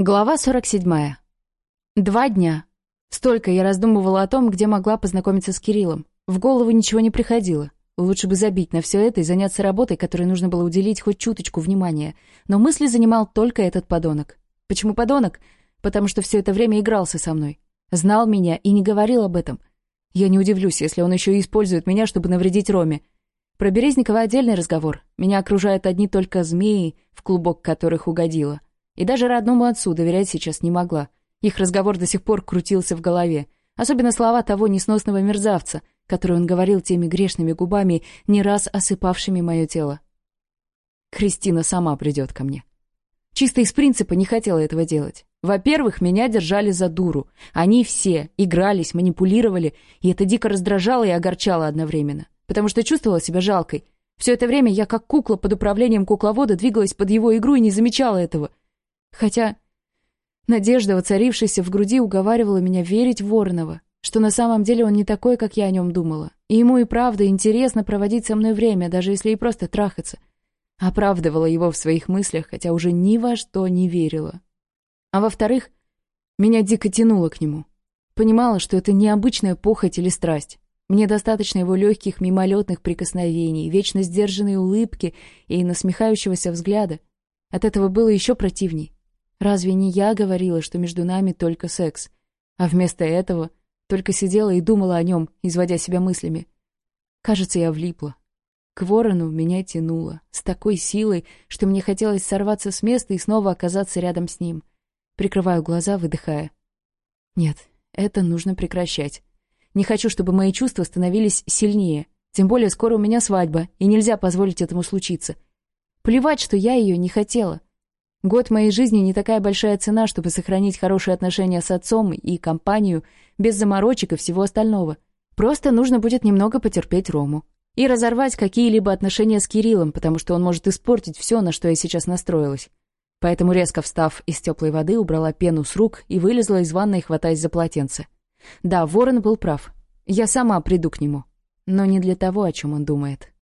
Глава 47. Два дня. Столько я раздумывала о том, где могла познакомиться с Кириллом. В голову ничего не приходило. Лучше бы забить на все это и заняться работой, которой нужно было уделить хоть чуточку внимания. Но мысли занимал только этот подонок. Почему подонок? Потому что все это время игрался со мной. Знал меня и не говорил об этом. Я не удивлюсь, если он еще и использует меня, чтобы навредить Роме. Про Березникова отдельный разговор. Меня окружают одни только змеи, в клубок которых угодило. И даже родному отцу доверять сейчас не могла. Их разговор до сих пор крутился в голове. Особенно слова того несносного мерзавца, который он говорил теми грешными губами, не раз осыпавшими мое тело. «Кристина сама придет ко мне». Чисто из принципа не хотела этого делать. Во-первых, меня держали за дуру. Они все игрались, манипулировали, и это дико раздражало и огорчало одновременно, потому что чувствовала себя жалкой. Все это время я как кукла под управлением кукловода двигалась под его игру и не замечала этого — Хотя... Надежда, воцарившаяся в груди, уговаривала меня верить Воронова, что на самом деле он не такой, как я о нем думала. И ему и правда интересно проводить со мной время, даже если и просто трахаться. Оправдывала его в своих мыслях, хотя уже ни во что не верила. А во-вторых, меня дико тянуло к нему. Понимала, что это необычная похоть или страсть. Мне достаточно его легких мимолетных прикосновений, вечно сдержанной улыбки и насмехающегося взгляда. От этого было еще противней. Разве не я говорила, что между нами только секс? А вместо этого только сидела и думала о нем, изводя себя мыслями. Кажется, я влипла. К ворону меня тянуло, с такой силой, что мне хотелось сорваться с места и снова оказаться рядом с ним. Прикрываю глаза, выдыхая. Нет, это нужно прекращать. Не хочу, чтобы мои чувства становились сильнее. Тем более скоро у меня свадьба, и нельзя позволить этому случиться. Плевать, что я ее не хотела. Год моей жизни не такая большая цена, чтобы сохранить хорошие отношения с отцом и компанию, без заморочек и всего остального. Просто нужно будет немного потерпеть Рому. И разорвать какие-либо отношения с Кириллом, потому что он может испортить все, на что я сейчас настроилась. Поэтому, резко встав из теплой воды, убрала пену с рук и вылезла из ванной, хватаясь за полотенце. Да, Ворон был прав. Я сама приду к нему. Но не для того, о чем он думает.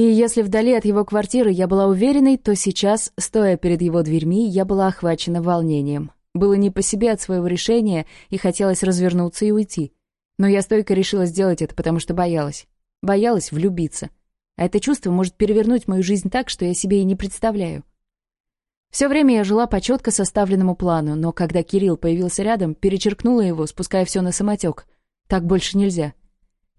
И если вдали от его квартиры я была уверенной, то сейчас, стоя перед его дверьми, я была охвачена волнением. Было не по себе от своего решения, и хотелось развернуться и уйти. Но я стойко решила сделать это, потому что боялась. Боялась влюбиться. А это чувство может перевернуть мою жизнь так, что я себе и не представляю. Все время я жила по четко составленному плану, но когда Кирилл появился рядом, перечеркнула его, спуская все на самотек. Так больше нельзя.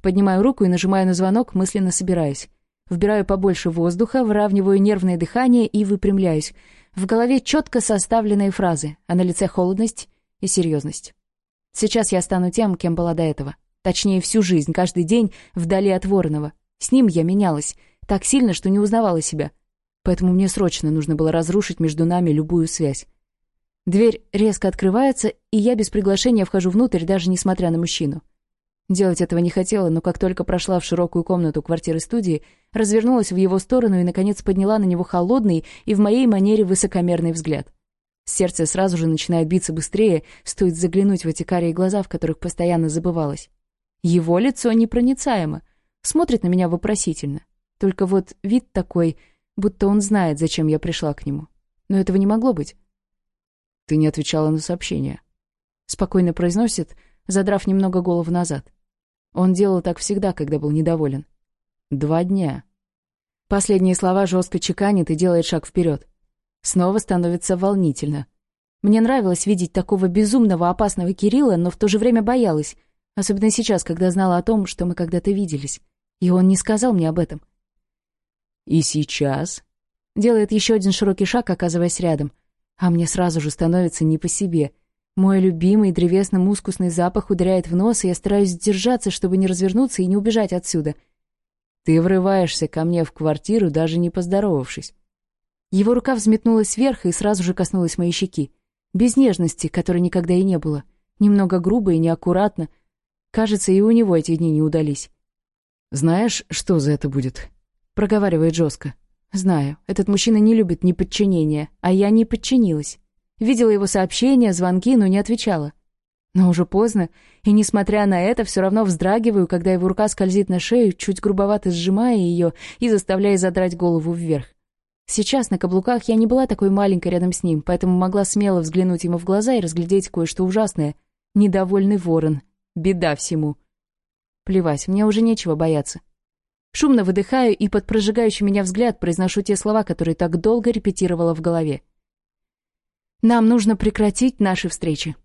Поднимаю руку и нажимаю на звонок, мысленно собираясь. Вбираю побольше воздуха, выравниваю нервное дыхание и выпрямляюсь. В голове четко составленные фразы, а на лице холодность и серьезность. Сейчас я стану тем, кем была до этого. Точнее, всю жизнь, каждый день, вдали от Воронова. С ним я менялась. Так сильно, что не узнавала себя. Поэтому мне срочно нужно было разрушить между нами любую связь. Дверь резко открывается, и я без приглашения вхожу внутрь, даже несмотря на мужчину. Делать этого не хотела, но как только прошла в широкую комнату квартиры-студии — развернулась в его сторону и, наконец, подняла на него холодный и в моей манере высокомерный взгляд. Сердце сразу же начинает биться быстрее, стоит заглянуть в эти карие глаза, в которых постоянно забывалось. Его лицо непроницаемо, смотрит на меня вопросительно. Только вот вид такой, будто он знает, зачем я пришла к нему. Но этого не могло быть. «Ты не отвечала на сообщение», — спокойно произносит, задрав немного голову назад. Он делал так всегда, когда был недоволен. Два дня. Последние слова жестко чеканит и делает шаг вперед. Снова становится волнительно. Мне нравилось видеть такого безумного, опасного Кирилла, но в то же время боялась. Особенно сейчас, когда знала о том, что мы когда-то виделись. И он не сказал мне об этом. «И сейчас?» Делает еще один широкий шаг, оказываясь рядом. А мне сразу же становится не по себе. Мой любимый древесно-мускусный запах ударяет в нос, и я стараюсь сдержаться, чтобы не развернуться и не убежать отсюда — ты врываешься ко мне в квартиру, даже не поздоровавшись. Его рука взметнулась вверх и сразу же коснулась моей щеки. Без нежности, которой никогда и не было. Немного грубо и неаккуратно. Кажется, и у него эти дни не удались. «Знаешь, что за это будет?» Проговаривает жестко. «Знаю, этот мужчина не любит неподчинения, а я не подчинилась. Видела его сообщения, звонки, но не отвечала. Но уже поздно, и, несмотря на это, все равно вздрагиваю, когда его рука скользит на шею, чуть грубовато сжимая ее и заставляя задрать голову вверх. Сейчас на каблуках я не была такой маленькой рядом с ним, поэтому могла смело взглянуть ему в глаза и разглядеть кое-что ужасное. Недовольный ворон. Беда всему. Плевать, мне уже нечего бояться. Шумно выдыхаю и под прожигающий меня взгляд произношу те слова, которые так долго репетировала в голове. «Нам нужно прекратить наши встречи».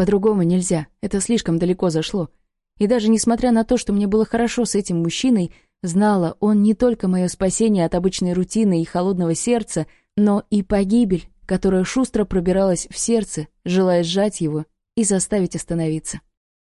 По-другому нельзя, это слишком далеко зашло. И даже несмотря на то, что мне было хорошо с этим мужчиной, знала, он не только мое спасение от обычной рутины и холодного сердца, но и погибель, которая шустро пробиралась в сердце, желая сжать его и заставить остановиться.